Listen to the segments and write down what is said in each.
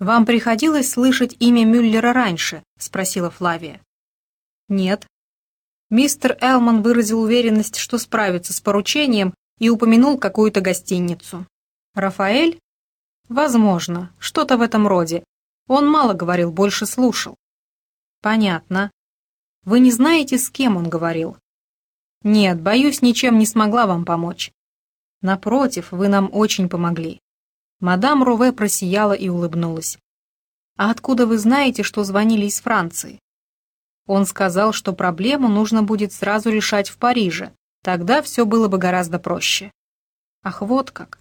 «Вам приходилось слышать имя Мюллера раньше?» — спросила Флавия. «Нет». Мистер Элман выразил уверенность, что справится с поручением, и упомянул какую-то гостиницу. «Рафаэль?» «Возможно, что-то в этом роде. Он мало говорил, больше слушал». «Понятно. Вы не знаете, с кем он говорил?» «Нет, боюсь, ничем не смогла вам помочь». «Напротив, вы нам очень помогли. Мадам Руве просияла и улыбнулась. «А откуда вы знаете, что звонили из Франции?» Он сказал, что проблему нужно будет сразу решать в Париже, тогда все было бы гораздо проще. Ах, вот как.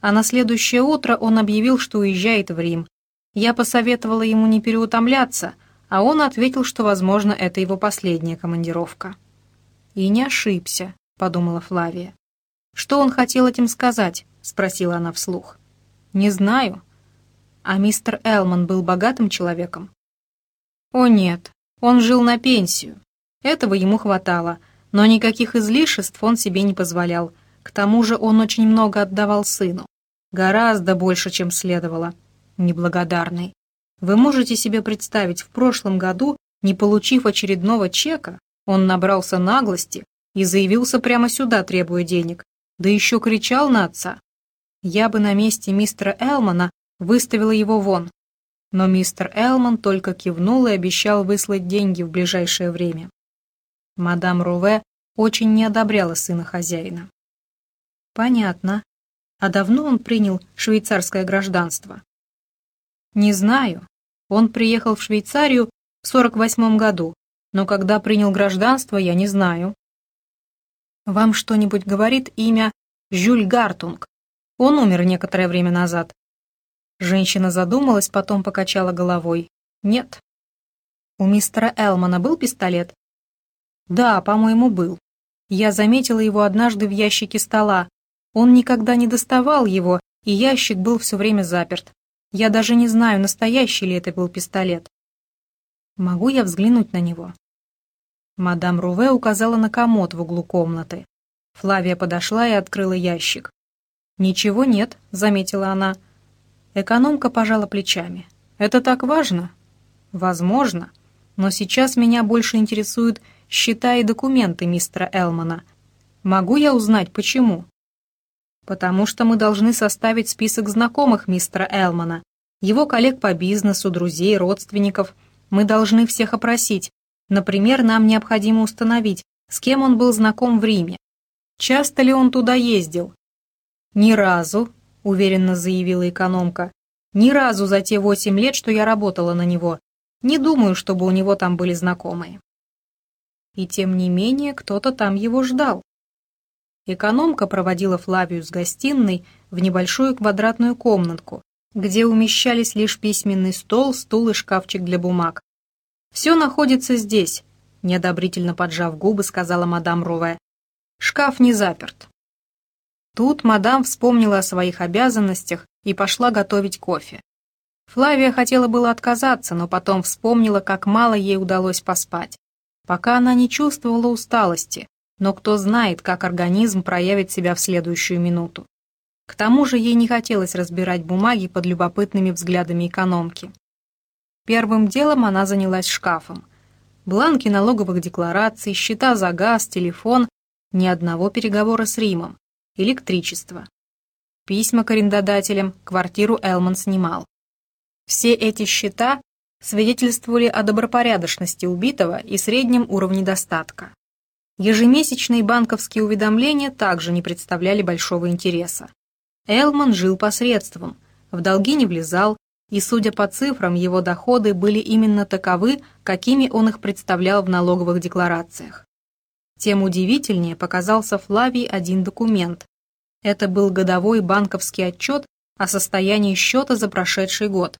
А на следующее утро он объявил, что уезжает в Рим. Я посоветовала ему не переутомляться, а он ответил, что, возможно, это его последняя командировка. «И не ошибся», — подумала Флавия. «Что он хотел этим сказать?» — спросила она вслух. «Не знаю». А мистер Элман был богатым человеком? О нет, он жил на пенсию. Этого ему хватало, но никаких излишеств он себе не позволял. К тому же он очень много отдавал сыну. Гораздо больше, чем следовало. Неблагодарный. Вы можете себе представить, в прошлом году, не получив очередного чека, он набрался наглости и заявился прямо сюда, требуя денег, да еще кричал на отца. Я бы на месте мистера Элмана выставила его вон. Но мистер Элман только кивнул и обещал выслать деньги в ближайшее время. Мадам Руве очень не одобряла сына хозяина. Понятно. А давно он принял швейцарское гражданство? Не знаю. Он приехал в Швейцарию в 48 году, но когда принял гражданство, я не знаю. Вам что-нибудь говорит имя Жюль Гартунг? Он умер некоторое время назад. Женщина задумалась, потом покачала головой. Нет. У мистера Элмана был пистолет? Да, по-моему, был. Я заметила его однажды в ящике стола. Он никогда не доставал его, и ящик был все время заперт. Я даже не знаю, настоящий ли это был пистолет. Могу я взглянуть на него? Мадам Руве указала на комод в углу комнаты. Флавия подошла и открыла ящик. «Ничего нет», — заметила она. Экономка пожала плечами. «Это так важно?» «Возможно. Но сейчас меня больше интересуют счета и документы мистера Элмана. Могу я узнать, почему?» «Потому что мы должны составить список знакомых мистера Элмана, его коллег по бизнесу, друзей, родственников. Мы должны всех опросить. Например, нам необходимо установить, с кем он был знаком в Риме. Часто ли он туда ездил? «Ни разу», — уверенно заявила экономка, «ни разу за те восемь лет, что я работала на него. Не думаю, чтобы у него там были знакомые». И тем не менее кто-то там его ждал. Экономка проводила Флавию с гостиной в небольшую квадратную комнатку, где умещались лишь письменный стол, стул и шкафчик для бумаг. «Все находится здесь», — неодобрительно поджав губы, сказала мадам Руве. «Шкаф не заперт». Тут мадам вспомнила о своих обязанностях и пошла готовить кофе. Флавия хотела было отказаться, но потом вспомнила, как мало ей удалось поспать. Пока она не чувствовала усталости, но кто знает, как организм проявит себя в следующую минуту. К тому же ей не хотелось разбирать бумаги под любопытными взглядами экономки. Первым делом она занялась шкафом. Бланки налоговых деклараций, счета за газ, телефон, ни одного переговора с Римом электричество. Письма к арендодателям, квартиру Элман снимал. Все эти счета свидетельствовали о добропорядочности убитого и среднем уровне достатка. Ежемесячные банковские уведомления также не представляли большого интереса. Элман жил посредством, в долги не влезал, и, судя по цифрам, его доходы были именно таковы, какими он их представлял в налоговых декларациях. Тем удивительнее показался Флавий один документ. Это был годовой банковский отчет о состоянии счета за прошедший год.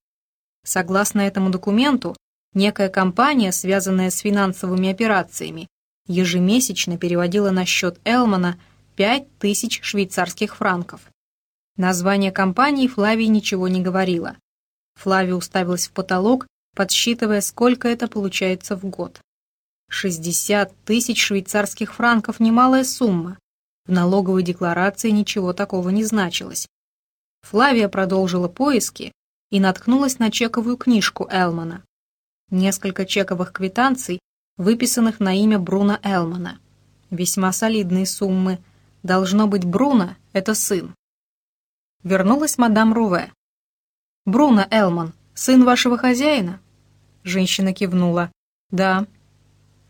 Согласно этому документу, некая компания, связанная с финансовыми операциями, ежемесячно переводила на счет Элмана 5000 швейцарских франков. Название компании Флавии ничего не говорило. Флавия уставилась в потолок, подсчитывая, сколько это получается в год. 60 тысяч швейцарских франков – немалая сумма. В налоговой декларации ничего такого не значилось. Флавия продолжила поиски и наткнулась на чековую книжку Элмана. Несколько чековых квитанций, выписанных на имя Бруна Элмана. Весьма солидные суммы. Должно быть, Бруно — это сын. Вернулась мадам Руве. «Бруно Элман, сын вашего хозяина?» Женщина кивнула. «Да».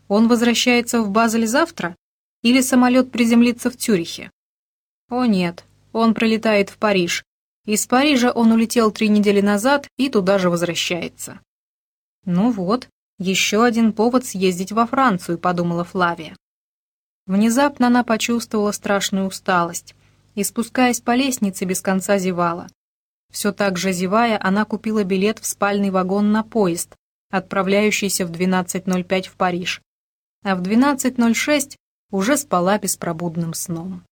«Он возвращается в Базель завтра? Или самолет приземлится в Цюрихе?» «О нет, он прилетает в Париж. Из Парижа он улетел три недели назад и туда же возвращается». «Ну вот, еще один повод съездить во Францию», — подумала Флавия. Внезапно она почувствовала страшную усталость и, спускаясь по лестнице, без конца зевала. Все так же зевая, она купила билет в спальный вагон на поезд, отправляющийся в 12.05 в Париж, а в 12.06 уже спала беспробудным сном.